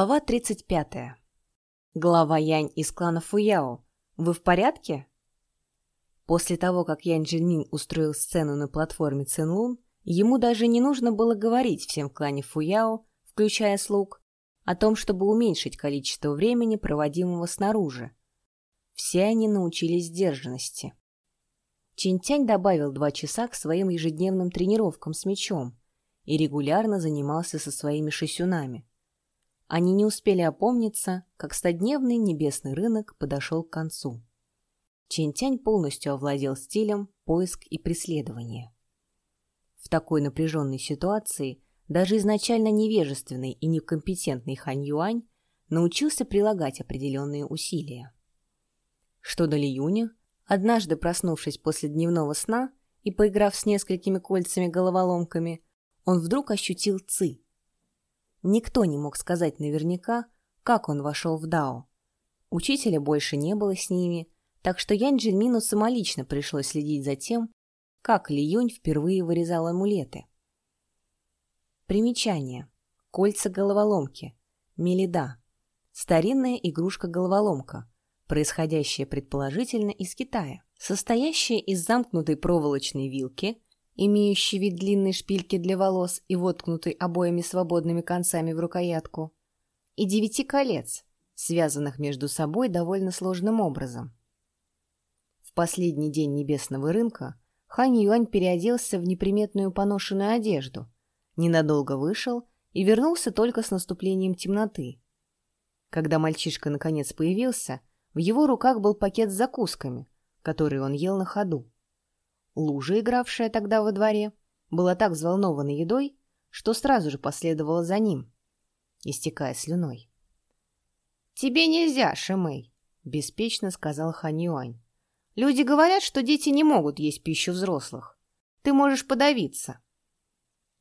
Глава 35. Глава Янь из клана Фуяо. Вы в порядке? После того, как Янь Джинмин устроил сцену на платформе Цинлун, ему даже не нужно было говорить всем в клане Фуяо, включая слуг, о том, чтобы уменьшить количество времени, проводимого снаружи. Все они научились сдержанности. Чинтянь добавил два часа к своим ежедневным тренировкам с мечом и регулярно занимался со своими шисюнами. Они не успели опомниться, как стодневный небесный рынок подошел к концу. Чинтянь полностью овладел стилем поиск и преследование. В такой напряженной ситуации даже изначально невежественный и некомпетентный Хань Юань научился прилагать определенные усилия. Что до Ли Юня, однажды проснувшись после дневного сна и поиграв с несколькими кольцами-головоломками, он вдруг ощутил ци. Никто не мог сказать наверняка, как он вошел в Дао. Учителя больше не было с ними, так что Янь Джельмину самолично пришлось следить за тем, как Ли Юнь впервые вырезал амулеты. Примечание. Кольца-головоломки. Мелида. Старинная игрушка-головоломка, происходящая предположительно из Китая, состоящая из замкнутой проволочной вилки, имеющей вид длинной шпильки для волос и воткнутой обоими свободными концами в рукоятку, и девяти колец, связанных между собой довольно сложным образом. В последний день небесного рынка Хань Юань переоделся в неприметную поношенную одежду, ненадолго вышел и вернулся только с наступлением темноты. Когда мальчишка наконец появился, в его руках был пакет с закусками, которые он ел на ходу. Лужа, игравшая тогда во дворе, была так взволнована едой, что сразу же последовала за ним, истекая слюной. «Тебе нельзя, Шимэй», — беспечно сказал Юань. «Люди говорят, что дети не могут есть пищу взрослых. Ты можешь подавиться».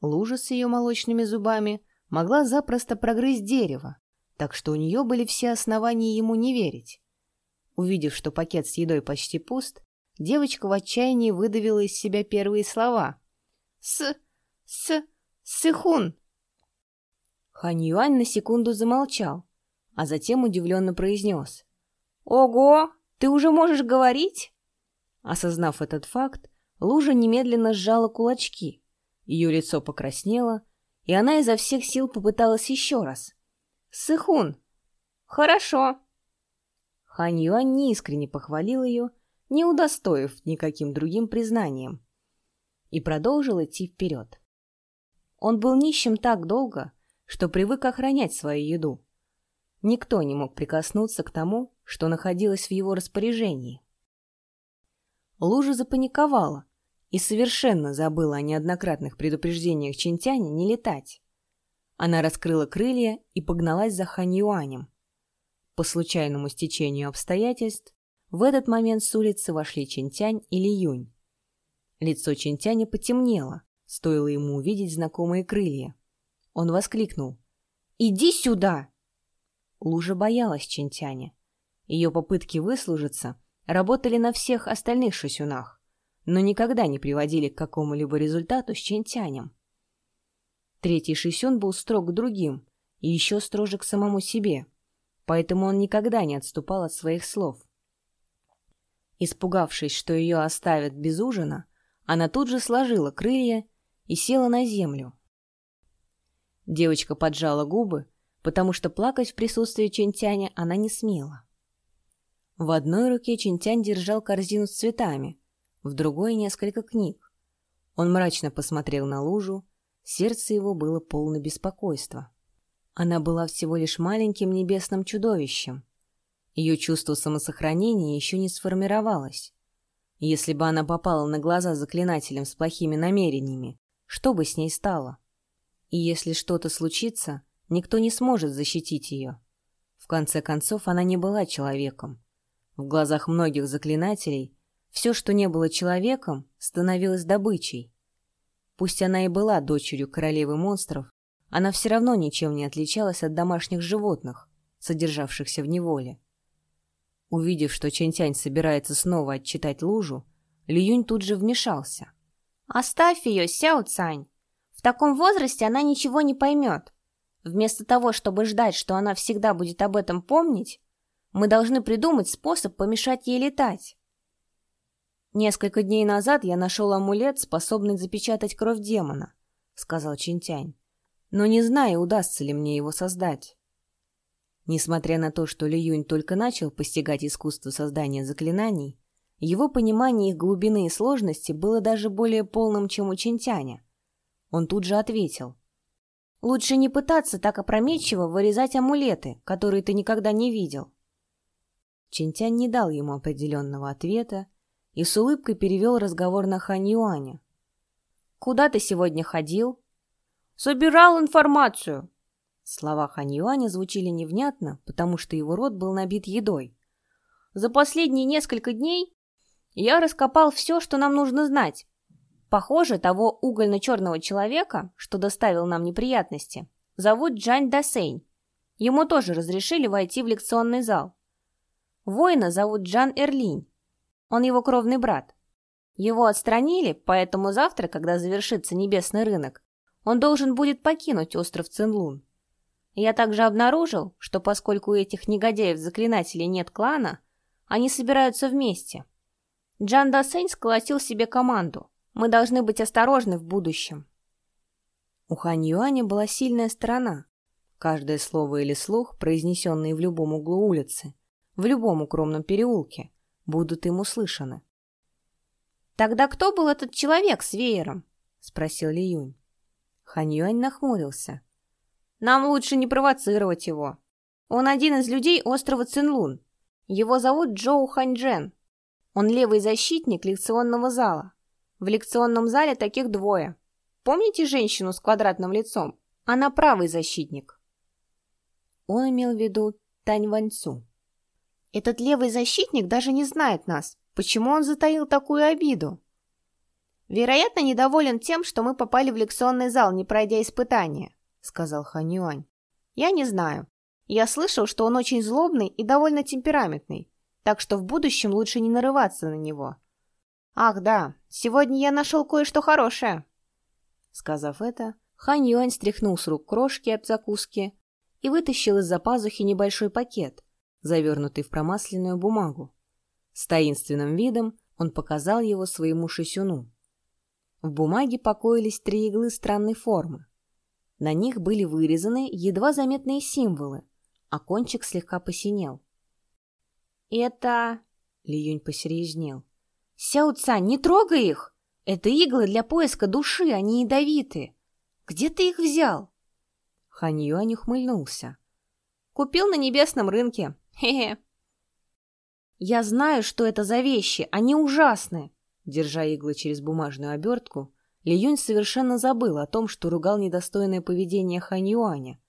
Лужа с ее молочными зубами могла запросто прогрызть дерево, так что у нее были все основания ему не верить. Увидев, что пакет с едой почти пуст, Девочка в отчаянии выдавила из себя первые слова. «С... с... сыхун!» Хань Юань на секунду замолчал, а затем удивленно произнес. «Ого! Ты уже можешь говорить?» Осознав этот факт, Лужа немедленно сжала кулачки. Ее лицо покраснело, и она изо всех сил попыталась еще раз. «Сыхун! Хорошо!» Хань Юань неискренне похвалил ее не удостоив никаким другим признанием, и продолжил идти вперед. Он был нищим так долго, что привык охранять свою еду. Никто не мог прикоснуться к тому, что находилось в его распоряжении. Лужа запаниковала и совершенно забыла о неоднократных предупреждениях Чинтяня не летать. Она раскрыла крылья и погналась за Хань Юанем. По случайному стечению обстоятельств в этот момент с улицы вошли Чинтянь и Ли Юнь. Лицо Чинтяня потемнело, стоило ему увидеть знакомые крылья. Он воскликнул. «Иди сюда!» Лужа боялась Чинтяня. Ее попытки выслужиться работали на всех остальных шосюнах, но никогда не приводили к какому-либо результату с Чинтянем. Третий шисюн был строг к другим и еще строже к самому себе, поэтому он никогда не отступал от своих слов. Испугавшись, что ее оставят без ужина, она тут же сложила крылья и села на землю. Девочка поджала губы, потому что плакать в присутствии Чентяня она не смела. В одной руке Чентянь держал корзину с цветами, в другой — несколько книг. Он мрачно посмотрел на лужу, сердце его было полно беспокойства. Она была всего лишь маленьким небесным чудовищем, ее чувство самосохранения еще не сформировалось. Если бы она попала на глаза заклинателям с плохими намерениями, что бы с ней стало? И если что-то случится, никто не сможет защитить ее. В конце концов, она не была человеком. В глазах многих заклинателей все, что не было человеком, становилось добычей. Пусть она и была дочерью королевы монстров, она все равно ничем не отличалась от домашних животных, содержавшихся в неволе. Увидев, что Чэнь-Тянь собирается снова отчитать лужу, Ли Юнь тут же вмешался. «Оставь ее, Сяо Цань. В таком возрасте она ничего не поймет. Вместо того, чтобы ждать, что она всегда будет об этом помнить, мы должны придумать способ помешать ей летать. Несколько дней назад я нашел амулет, способный запечатать кровь демона, сказал Чинтянь. Но не знаю, удастся ли мне его создать. Несмотря на то, что Ли Юнь только начал постигать искусство создания заклинаний, его понимание их глубины и сложности было даже более полным, чем у Чинтяня. Он тут же ответил. «Лучше не пытаться так опрометчиво вырезать амулеты, которые ты никогда не видел». Чинтянь не дал ему определенного ответа и с улыбкой перевел разговор на Хань Юаня. «Куда ты сегодня ходил?» «Собирал информацию». Слова Хань Юаня звучали невнятно, потому что его рот был набит едой. «За последние несколько дней я раскопал все, что нам нужно знать. Похоже, того угольно-черного человека, что доставил нам неприятности, зовут Джань Дасейн. Ему тоже разрешили войти в лекционный зал. Воина зовут Джан Эрлинь. Он его кровный брат. Его отстранили, поэтому завтра, когда завершится небесный рынок, он должен будет покинуть остров Цинлун. Я также обнаружил, что поскольку у этих негодяев-заклинателей нет клана, они собираются вместе. Джан Дасень сколотил себе команду. Мы должны быть осторожны в будущем. У Хань Юаня была сильная сторона. Каждое слово или слух, произнесенные в любом углу улицы, в любом укромном переулке, будут им услышаны. «Тогда кто был этот человек с веером?» — спросил Ли Юнь. Хань Юань нахмурился. «Нам лучше не провоцировать его. Он один из людей острова Цинлун. Его зовут Джоу Ханьчжен. Он левый защитник лекционного зала. В лекционном зале таких двое. Помните женщину с квадратным лицом? Она правый защитник». Он имел в виду Тань Ваньцу. Этот левый защитник даже не знает нас. Почему он затаил такую обиду? Вероятно, недоволен тем, что мы попали в лекционный зал, не пройдя испытания, сказал Хан Юань. Я не знаю. Я слышал, что он очень злобный и довольно темпераментный, так что в будущем лучше не нарываться на него. Ах, да, сегодня я нашел кое-что хорошее. Сказав это, Хан Юань стряхнул с рук крошки от закуски и вытащил из-за пазухи небольшой пакет, завернутый в промасленную бумагу. С таинственным видом он показал его своему шисюну. В бумаге покоились три иглы странной формы. На них были вырезаны едва заметные символы, а кончик слегка посинел. «Это...» — Лиюнь посерьезнел. «Сяо Цань, не трогай их! Это иглы для поиска души, они ядовиты. Где ты их взял?» Хань Юань ухмыльнулся. «Купил на небесном рынке. Хе-хе. Я знаю, что это за вещи, они ужасны. Держа иглы через бумажную обертку, Ли Юнь совершенно забыл о том, что ругал недостойное поведение Хань Юаня.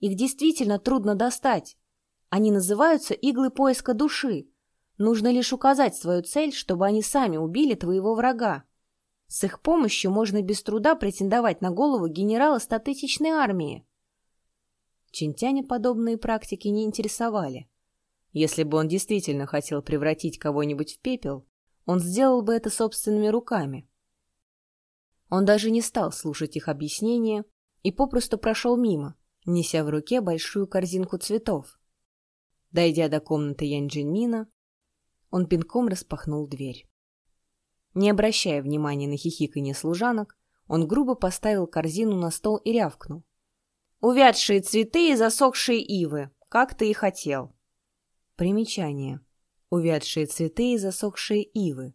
Их действительно трудно достать. Они называются иглы поиска души. Нужно лишь указать свою цель, чтобы они сами убили твоего врага. С их помощью можно без труда претендовать на голову генерала статистичной армии. Чинтяня подобные практики не интересовали. Если бы он действительно хотел превратить кого-нибудь в пепел, он сделал бы это собственными руками. Он даже не стал слушать их объяснения и попросту прошел мимо, неся в руке большую корзинку цветов. Дойдя до комнаты Янь Джинмина, он пинком распахнул дверь. Не обращая внимания на хихиканье служанок, он грубо поставил корзину на стол и рявкнул. Увядшие цветы и засохшие ивы, как ты и хотел. Примечание. Увядшие цветы и засохшие ивы.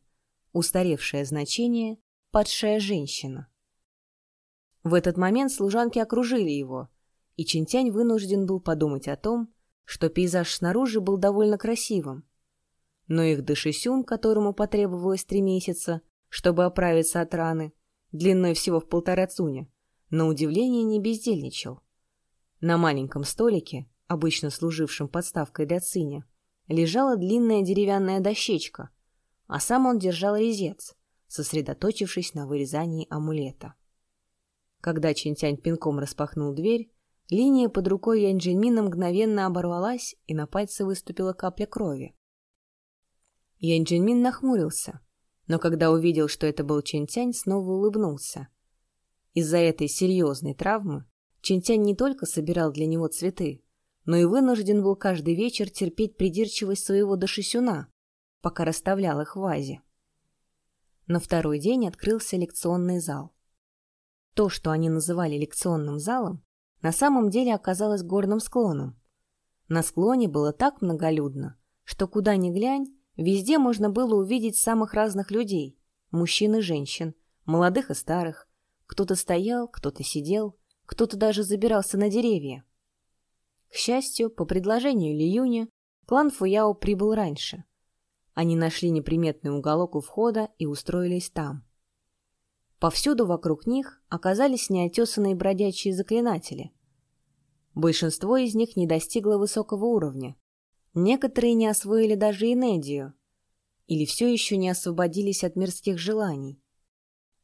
Устаревшее значение «падшая женщина». В этот момент служанки окружили его, и Чинтянь вынужден был подумать о том, что пейзаж снаружи был довольно красивым. Но их Дашисюн, которому потребовалось три месяца, чтобы оправиться от раны, длиной всего в полтора цуня, на удивление не бездельничал. На маленьком столике, обычно служившем подставкой для циня, лежала длинная деревянная дощечка, а сам он держал резец, сосредоточившись на вырезании амулета. Когда Чинтянь пинком распахнул дверь, линия под рукой Янджельмина мгновенно оборвалась, и на пальце выступила капля крови. Янджельмин нахмурился, но когда увидел, что это был Чинтянь, снова улыбнулся. Из-за этой серьезной травмы Чинтянь не только собирал для него цветы, но и вынужден был каждый вечер терпеть придирчивость своего дошисюна, пока расставлял их в вазе. На второй день открылся лекционный зал. То, что они называли лекционным залом, на самом деле оказалось горным склоном. На склоне было так многолюдно, что куда ни глянь, везде можно было увидеть самых разных людей, мужчин и женщин, молодых и старых. Кто-то стоял, кто-то сидел, кто-то даже забирался на деревья. К счастью, по предложению Лиюни, клан Фуяо прибыл раньше. Они нашли неприметный уголок у входа и устроились там. Повсюду вокруг них оказались неотесанные бродячие заклинатели. Большинство из них не достигло высокого уровня. Некоторые не освоили даже инедию, или все еще не освободились от мирских желаний.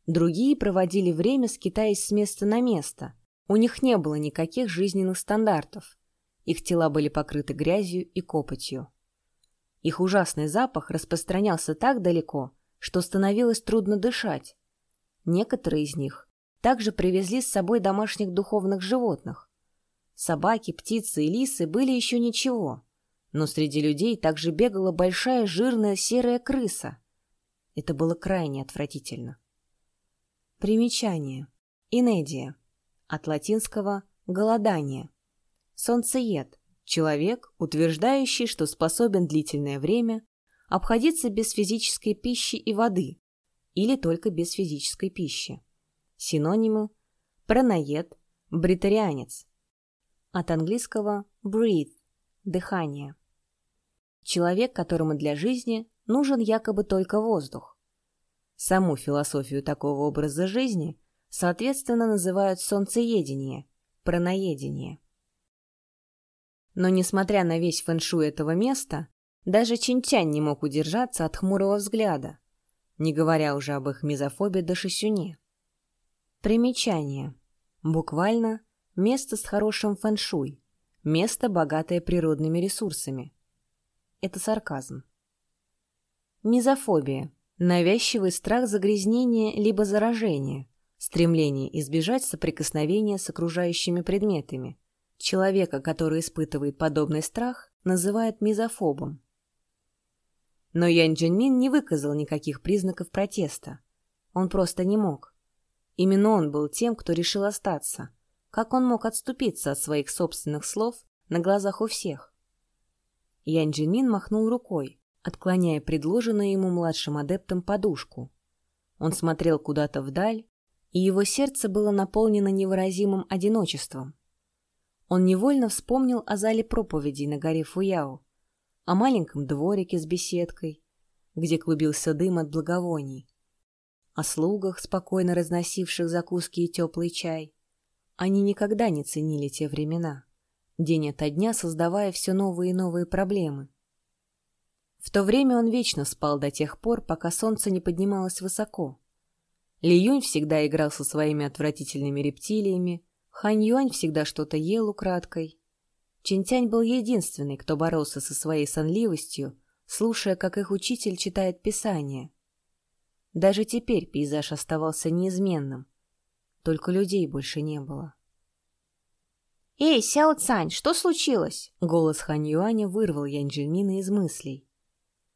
Другие проводили время, скитаясь с места на место. У них не было никаких жизненных стандартов. Их тела были покрыты грязью и копотью. Их ужасный запах распространялся так далеко, что становилось трудно дышать. Некоторые из них также привезли с собой домашних духовных животных. Собаки, птицы и лисы были еще ничего, но среди людей также бегала большая жирная серая крыса. Это было крайне отвратительно. Примечание. Инедия. От латинского «голодание». Солнцеед. Человек, утверждающий, что способен длительное время обходиться без физической пищи и воды или только без физической пищи. Синонимы – праноед, бритарианец. От английского breathe – дыхание. Человек, которому для жизни нужен якобы только воздух. Саму философию такого образа жизни, соответственно, называют солнцеедение, праноедение. Но, несмотря на весь фэншуй этого места, даже Чинтянь не мог удержаться от хмурого взгляда, не говоря уже об их мизофобе до шисюне. Примечание. Буквально место с хорошим фэншуй, место, богатое природными ресурсами. Это сарказм. Мизофобия. Навязчивый страх загрязнения либо заражения, стремление избежать соприкосновения с окружающими предметами, Человека, который испытывает подобный страх, называют мизофобом. Но Ян Джинмин не выказал никаких признаков протеста. Он просто не мог. Именно он был тем, кто решил остаться. Как он мог отступиться от своих собственных слов на глазах у всех? Ян Джинмин махнул рукой, отклоняя предложенную ему младшим адептом подушку. Он смотрел куда-то вдаль, и его сердце было наполнено невыразимым одиночеством. Он невольно вспомнил о зале проповедей на горе Фуяо, о маленьком дворике с беседкой, где клубился дым от благовоний, о слугах, спокойно разносивших закуски и теплый чай. Они никогда не ценили те времена, день ото дня создавая все новые и новые проблемы. В то время он вечно спал до тех пор, пока солнце не поднималось высоко. Ли Юнь всегда играл со своими отвратительными рептилиями, Хань Юань всегда что-то ел украдкой. Чинтянь был единственный, кто боролся со своей сонливостью, слушая, как их учитель читает Писание. Даже теперь пейзаж оставался неизменным, только людей больше не было. «Эй, Сяо Цань, что случилось?» Голос Хань Юаня вырвал Янь Джинмина из мыслей.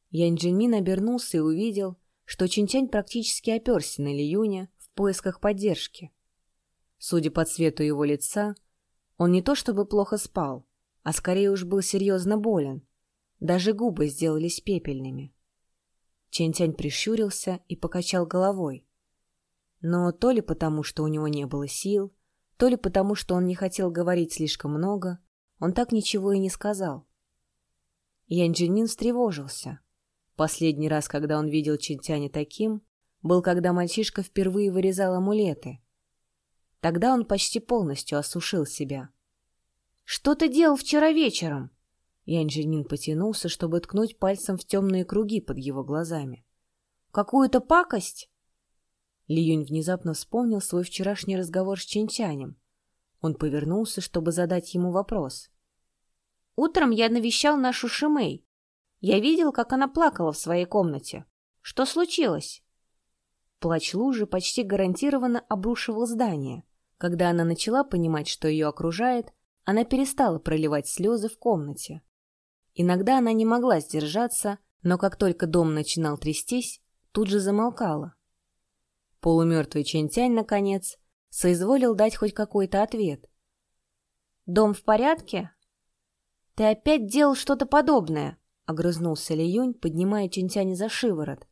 Янь Джинмин обернулся и увидел, что Чинтянь практически оперся на Ли Юня в поисках поддержки. Судя по цвету его лица, он не то чтобы плохо спал, а скорее уж был серьезно болен. Даже губы сделались пепельными. Чентянь прищурился и покачал головой. Но то ли потому, что у него не было сил, то ли потому, что он не хотел говорить слишком много, он так ничего и не сказал. Янджинин встревожился. Последний раз, когда он видел Чинтяня таким, был, когда мальчишка впервые вырезал амулеты. Тогда он почти полностью осушил себя. «Что ты делал вчера вечером?» Янь потянулся, чтобы ткнуть пальцем в темные круги под его глазами. «Какую-то пакость?» Ли внезапно вспомнил свой вчерашний разговор с Чинчанем. Он повернулся, чтобы задать ему вопрос. «Утром я навещал нашу Шимэй. Я видел, как она плакала в своей комнате. Что случилось?» Плач лужи почти гарантированно обрушивал здание — Когда она начала понимать, что ее окружает, она перестала проливать слезы в комнате. Иногда она не могла сдержаться, но как только дом начинал трястись, тут же замолкала. Полумертвый Чентянь, наконец, соизволил дать хоть какой-то ответ. «Дом в порядке?» «Ты опять делал что-то подобное», — огрызнулся Ли Юнь, поднимая Чентяня за шиворот.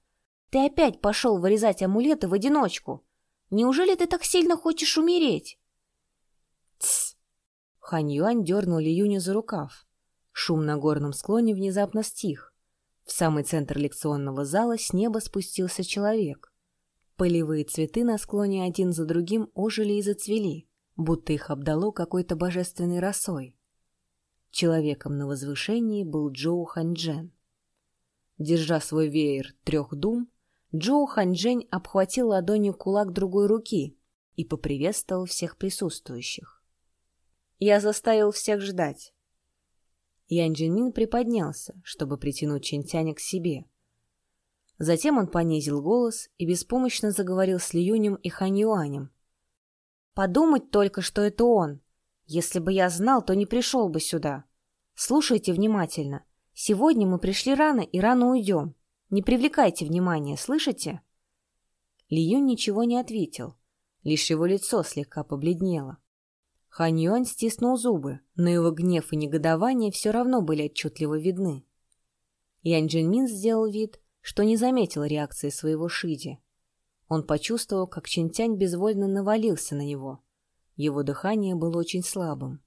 «Ты опять пошел вырезать амулеты в одиночку. Неужели ты так сильно хочешь умереть?» «Тсс!» Хань Юань дернул Ли Юня за рукав. Шум на горном склоне внезапно стих. В самый центр лекционного зала с неба спустился человек. Полевые цветы на склоне один за другим ожили и зацвели, будто их обдало какой-то божественной росой. Человеком на возвышении был Джоу Ханьчжэн. Держа свой веер трех дум, Джоу Ханьчжэнь обхватил ладонью кулак другой руки и поприветствовал всех присутствующих. «Я заставил всех ждать. Ян Джинмин приподнялся, чтобы притянуть Чинтяня к себе. Затем он понизил голос и беспомощно заговорил с Лиюнем и Ханьюанем. «Подумать только, что это он. Если бы я знал, то не пришел бы сюда. Слушайте внимательно. Сегодня мы пришли рано и рано уйдем. Не привлекайте внимания, слышите?» Лиюнь ничего не ответил. Лишь его лицо слегка побледнело. Хань Юань стиснул зубы, но его гнев и негодование все равно были отчетливо видны. Ян Джинмин сделал вид, что не заметил реакции своего Шиди. Он почувствовал, как Чинтянь безвольно навалился на него. Его дыхание было очень слабым.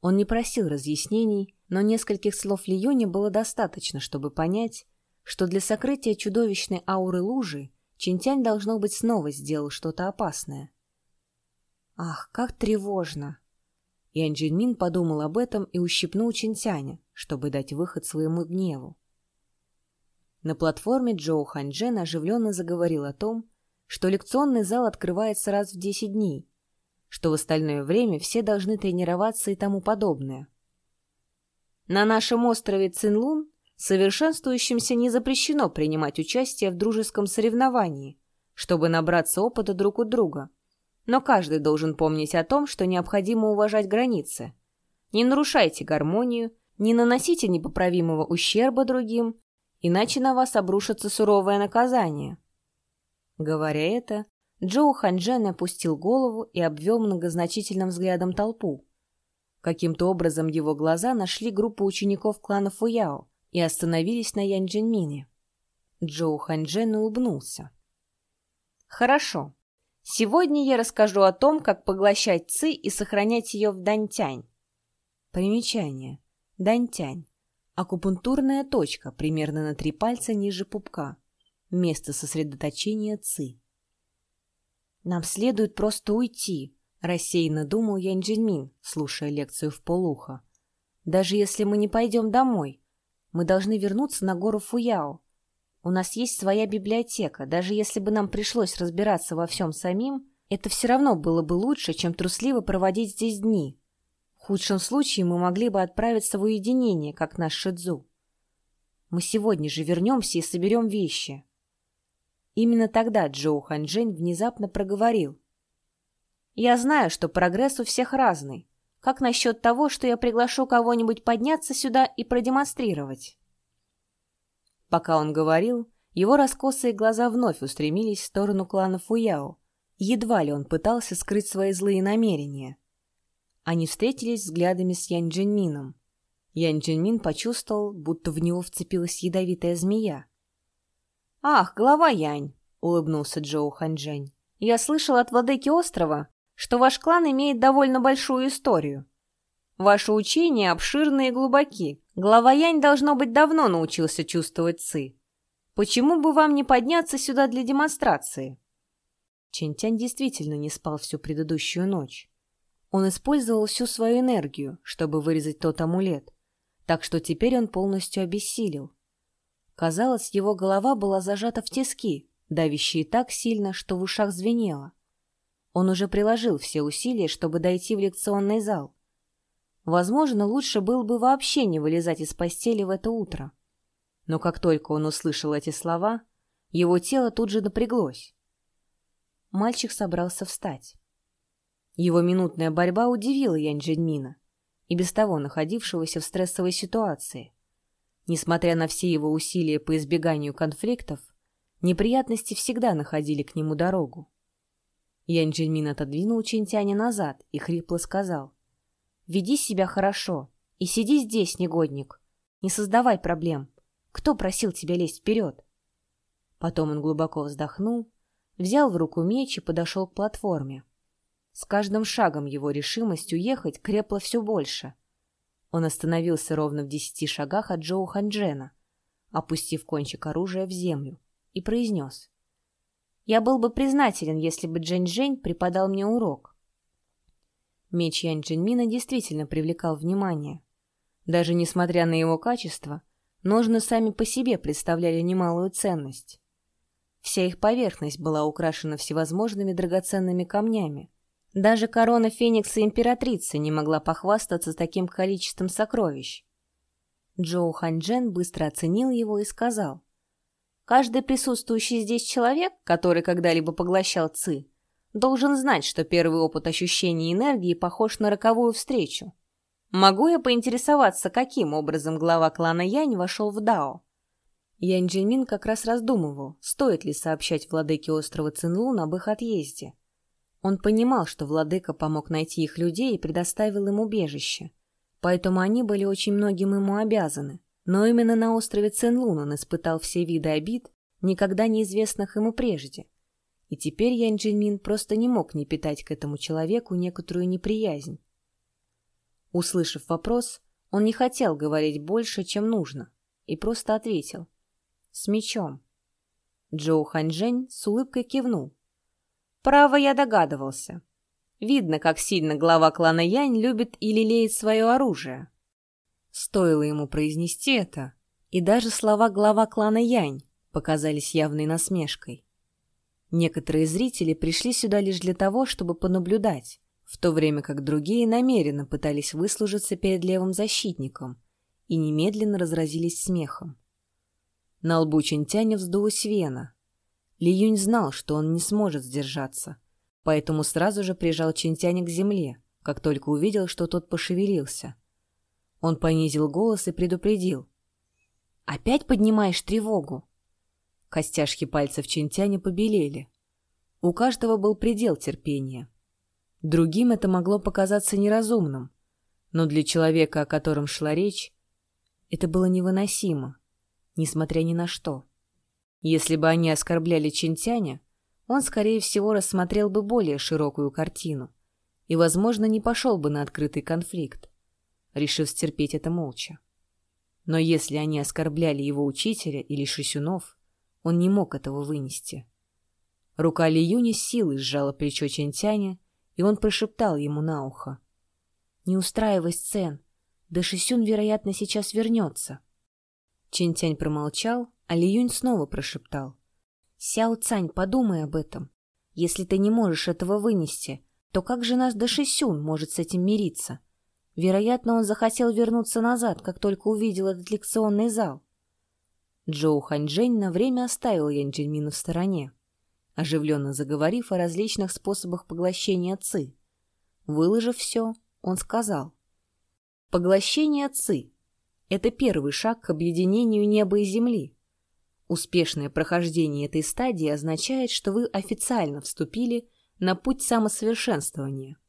Он не просил разъяснений, но нескольких слов Ли Юня было достаточно, чтобы понять, что для сокрытия чудовищной ауры лужи Чинтянь, должно быть, снова сделал что-то опасное. Ах, как тревожно! Ян Джинмин подумал об этом и ущипнул Чинтяня, чтобы дать выход своему гневу. На платформе Джоу Ханьчжэн оживленно заговорил о том, что лекционный зал открывается раз в 10 дней, что в остальное время все должны тренироваться и тому подобное. На нашем острове Цинлун совершенствующимся не запрещено принимать участие в дружеском соревновании, чтобы набраться опыта друг у друга – но каждый должен помнить о том, что необходимо уважать границы. Не нарушайте гармонию, не наносите непоправимого ущерба другим, иначе на вас обрушится суровое наказание. Говоря это, Джоу Ханьчжэн опустил голову и обвел многозначительным взглядом толпу. Каким-то образом его глаза нашли группу учеников клана Фуяо и остановились на Янь Джинмине. Джоу Ханьчжэн улыбнулся. «Хорошо. Сегодня я расскажу о том, как поглощать ци и сохранять ее в дантянь. Примечание. Дантянь. Акупунктурная точка, примерно на три пальца ниже пупка. Место сосредоточения ци. «Нам следует просто уйти», — рассеянно думал Ян Джинмин, слушая лекцию в полухо. «Даже если мы не пойдем домой, мы должны вернуться на гору Фуяо. У нас есть своя библиотека. Даже если бы нам пришлось разбираться во всем самим, это все равно было бы лучше, чем трусливо проводить здесь дни. В худшем случае мы могли бы отправиться в уединение, как наш Шидзу. Мы сегодня же вернемся и соберем вещи. Именно тогда Джоу Ханчжэнь внезапно проговорил. «Я знаю, что прогресс у всех разный. Как насчет того, что я приглашу кого-нибудь подняться сюда и продемонстрировать?» Пока он говорил, его раскосые глаза вновь устремились в сторону клана Фуяо. Едва ли он пытался скрыть свои злые намерения. Они встретились взглядами с Янь Джинмином. Янь Джинмин почувствовал, будто в него вцепилась ядовитая змея. «Ах, глава Янь!» — улыбнулся Джоу Ханчжэнь. «Я слышал от владыки острова, что ваш клан имеет довольно большую историю. Ваши учения обширны и глубоки. Глава Янь, должно быть, давно научился чувствовать ци. Почему бы вам не подняться сюда для демонстрации?» Чентянь действительно не спал всю предыдущую ночь. Он использовал всю свою энергию, чтобы вырезать тот амулет, так что теперь он полностью обессилел. Казалось, его голова была зажата в тиски, давящие так сильно, что в ушах звенело. Он уже приложил все усилия, чтобы дойти в лекционный зал. Возможно, лучше было бы вообще не вылезать из постели в это утро. Но как только он услышал эти слова, его тело тут же напряглось. Мальчик собрался встать. Его минутная борьба удивила Янь Джиньмина, и без того находившегося в стрессовой ситуации. Несмотря на все его усилия по избеганию конфликтов, неприятности всегда находили к нему дорогу. Янь Джиньмин отодвинул Чинтяня назад и хрипло сказал. «Веди себя хорошо и сиди здесь, негодник. Не создавай проблем. Кто просил тебя лезть вперед?» Потом он глубоко вздохнул, взял в руку меч и подошел к платформе. С каждым шагом его решимость уехать крепла все больше. Он остановился ровно в десяти шагах от Джоу Ханджена, опустив кончик оружия в землю, и произнес. Я был бы признателен, если бы Джень-Жень преподал мне урок. Меч Янь Джиньмина действительно привлекал внимание. Даже несмотря на его качество, ножны сами по себе представляли немалую ценность. Вся их поверхность была украшена всевозможными драгоценными камнями. Даже корона Феникса Императрицы не могла похвастаться таким количеством сокровищ. Джоу Ханьчжен быстро оценил его и сказал. Каждый присутствующий здесь человек, который когда-либо поглощал ЦИ, должен знать, что первый опыт ощущения энергии похож на роковую встречу. Могу я поинтересоваться, каким образом глава клана Янь вошел в Дао? Янь Джинмин как раз раздумывал, стоит ли сообщать владыке острова Цинлун об их отъезде. Он понимал, что владыка помог найти их людей и предоставил им убежище, поэтому они были очень многим ему обязаны. Но именно на острове Ценлун он испытал все виды обид, никогда неизвестных ему прежде. И теперь Ян Джинмин просто не мог не питать к этому человеку некоторую неприязнь. Услышав вопрос, он не хотел говорить больше, чем нужно, и просто ответил. «С мечом». Джоу Ханьжэнь с улыбкой кивнул. «Право я догадывался. Видно, как сильно глава клана Янь любит и лелеет свое оружие. Стоило ему произнести это, и даже слова глава клана Янь показались явной насмешкой. Некоторые зрители пришли сюда лишь для того, чтобы понаблюдать, в то время как другие намеренно пытались выслужиться перед левым защитником и немедленно разразились смехом. На лбу Чентяня вздулась вена. Ли Юнь знал, что он не сможет сдержаться, поэтому сразу же прижал Чентяня к земле, как только увидел, что тот пошевелился — он понизил голос и предупредил. «Опять поднимаешь тревогу?» Костяшки пальцев Чинтяня побелели. У каждого был предел терпения. Другим это могло показаться неразумным, но для человека, о котором шла речь, это было невыносимо, несмотря ни на что. Если бы они оскорбляли Чинтяня, он, скорее всего, рассмотрел бы более широкую картину и, возможно, не пошел бы на открытый конфликт решив стерпеть это молча. Но если они оскорбляли его учителя или Шисюнов, он не мог этого вынести. Рука Ли Юни силой сжала плечо Чентяня, и он прошептал ему на ухо. «Не устраивай сцен, да Шисюн, вероятно, сейчас вернется». Чентянь промолчал, а Ли Юнь снова прошептал. «Сяо Цань, подумай об этом. Если ты не можешь этого вынести, то как же нас Дашисюн может с этим мириться? Вероятно, он захотел вернуться назад, как только увидел этот лекционный зал. Джоу Ханьчжэнь на время оставил Ян Джиньмина в стороне, оживленно заговорив о различных способах поглощения ци. Выложив все, он сказал. Поглощение ци – это первый шаг к объединению неба и земли. Успешное прохождение этой стадии означает, что вы официально вступили на путь самосовершенствования –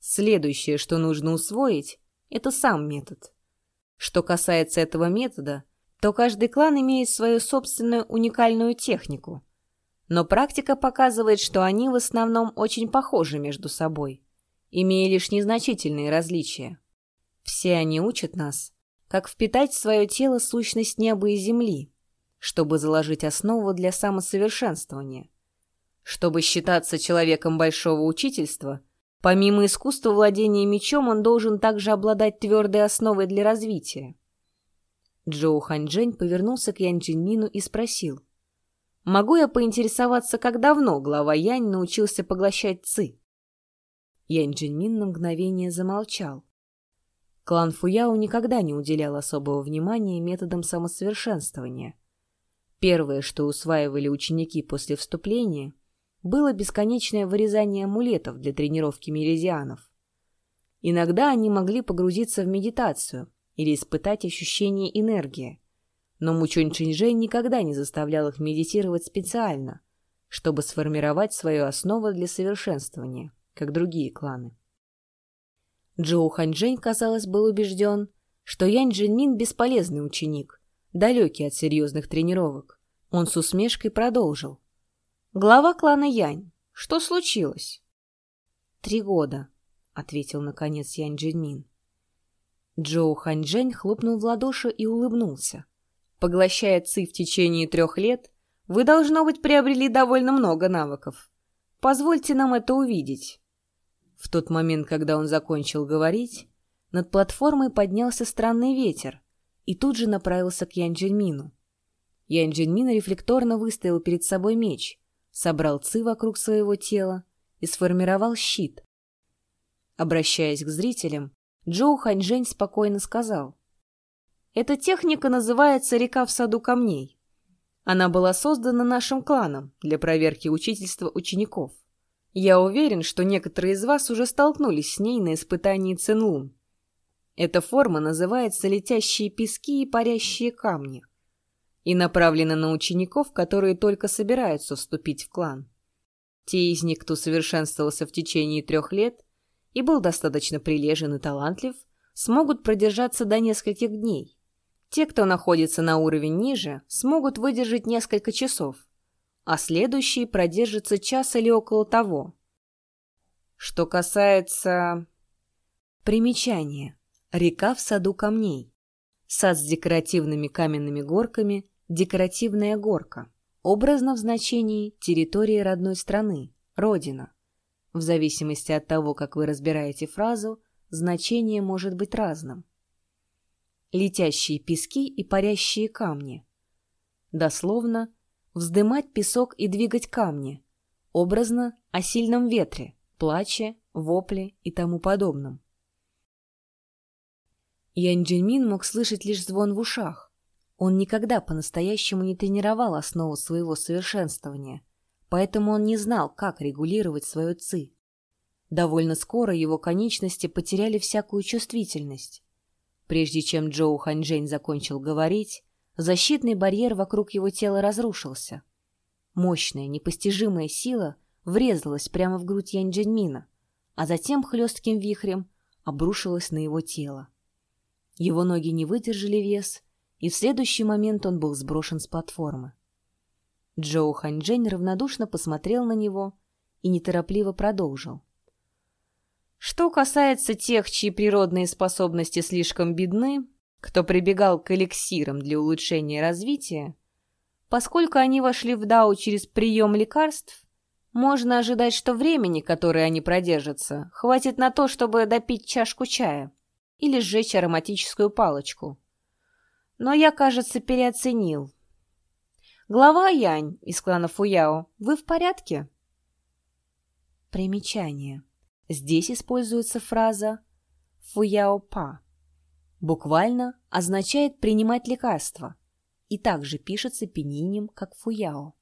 Следующее, что нужно усвоить, это сам метод. Что касается этого метода, то каждый клан имеет свою собственную уникальную технику. Но практика показывает, что они в основном очень похожи между собой, имея лишь незначительные различия. Все они учат нас, как впитать в свое тело сущность неба и земли, чтобы заложить основу для самосовершенствования. Чтобы считаться человеком большого учительства – Помимо искусства владения мечом, он должен также обладать твердой основой для развития. Джоу Ханьчжэнь повернулся к Янь Джинмину и спросил. «Могу я поинтересоваться, как давно глава Янь научился поглощать ци?» Янь Джинмин на мгновение замолчал. Клан Фуяо никогда не уделял особого внимания методам самосовершенствования. Первое, что усваивали ученики после вступления, было бесконечное вырезание амулетов для тренировки меридианов. Иногда они могли погрузиться в медитацию или испытать ощущение энергии, но Мучунь Чинжэнь никогда не заставлял их медитировать специально, чтобы сформировать свою основу для совершенствования, как другие кланы. Джоу Ханьчжэнь, казалось, был убежден, что Янь Джинмин бесполезный ученик, далекий от серьезных тренировок. Он с усмешкой продолжил. «Глава клана Янь, что случилось?» «Три года», — ответил наконец Янь Джинмин. Джоу Ханьчжэнь хлопнул в ладоши и улыбнулся. Поглощая ци в течение трех лет, вы, должно быть, приобрели довольно много навыков. Позвольте нам это увидеть. В тот момент, когда он закончил говорить, над платформой поднялся странный ветер и тут же направился к Янь Джельмину. Янь Джельмин рефлекторно выставил перед собой меч, собрал ци вокруг своего тела и сформировал щит. Обращаясь к зрителям, Джоу Ханьжэнь спокойно сказал. «Эта техника называется «река в саду камней». Она была создана нашим кланом для проверки учительства учеников. Я уверен, что некоторые из вас уже столкнулись с ней на испытании Цинлун. Эта форма называется «летящие пески и парящие камни» и направлена на учеников, которые только собираются вступить в клан. Те из них, кто совершенствовался в течение трех лет и был достаточно прилежен и талантлив, смогут продержаться до нескольких дней. Те, кто находится на уровень ниже, смогут выдержать несколько часов, а следующие продержатся час или около того. Что касается... Примечание. Река в саду камней. Сад с декоративными каменными горками, декоративная горка. Образно в значении территории родной страны, родина. В зависимости от того, как вы разбираете фразу, значение может быть разным. Летящие пески и парящие камни. Дословно вздымать песок и двигать камни. Образно о сильном ветре, плаче, вопле и тому подобном. Янь Джинмин мог слышать лишь звон в ушах. Он никогда по-настоящему не тренировал основу своего совершенствования, поэтому он не знал, как регулировать свою ци. Довольно скоро его конечности потеряли всякую чувствительность. Прежде чем Джоу Ханьчжэнь закончил говорить, защитный барьер вокруг его тела разрушился. Мощная, непостижимая сила врезалась прямо в грудь Янь Джиньмина, а затем хлестким вихрем обрушилась на его тело. Его ноги не выдержали вес, и в следующий момент он был сброшен с платформы. Джоу Ханьчжэнь равнодушно посмотрел на него и неторопливо продолжил. Что касается тех, чьи природные способности слишком бедны, кто прибегал к эликсирам для улучшения развития, поскольку они вошли в Дау через прием лекарств, можно ожидать, что времени, которое они продержатся, хватит на то, чтобы допить чашку чая или сжечь ароматическую палочку. Но я, кажется, переоценил. Глава Янь из клана Фуяо, вы в порядке? Примечание. Здесь используется фраза «фуяо-па». Буквально означает «принимать лекарства» и также пишется пининем, как «фуяо».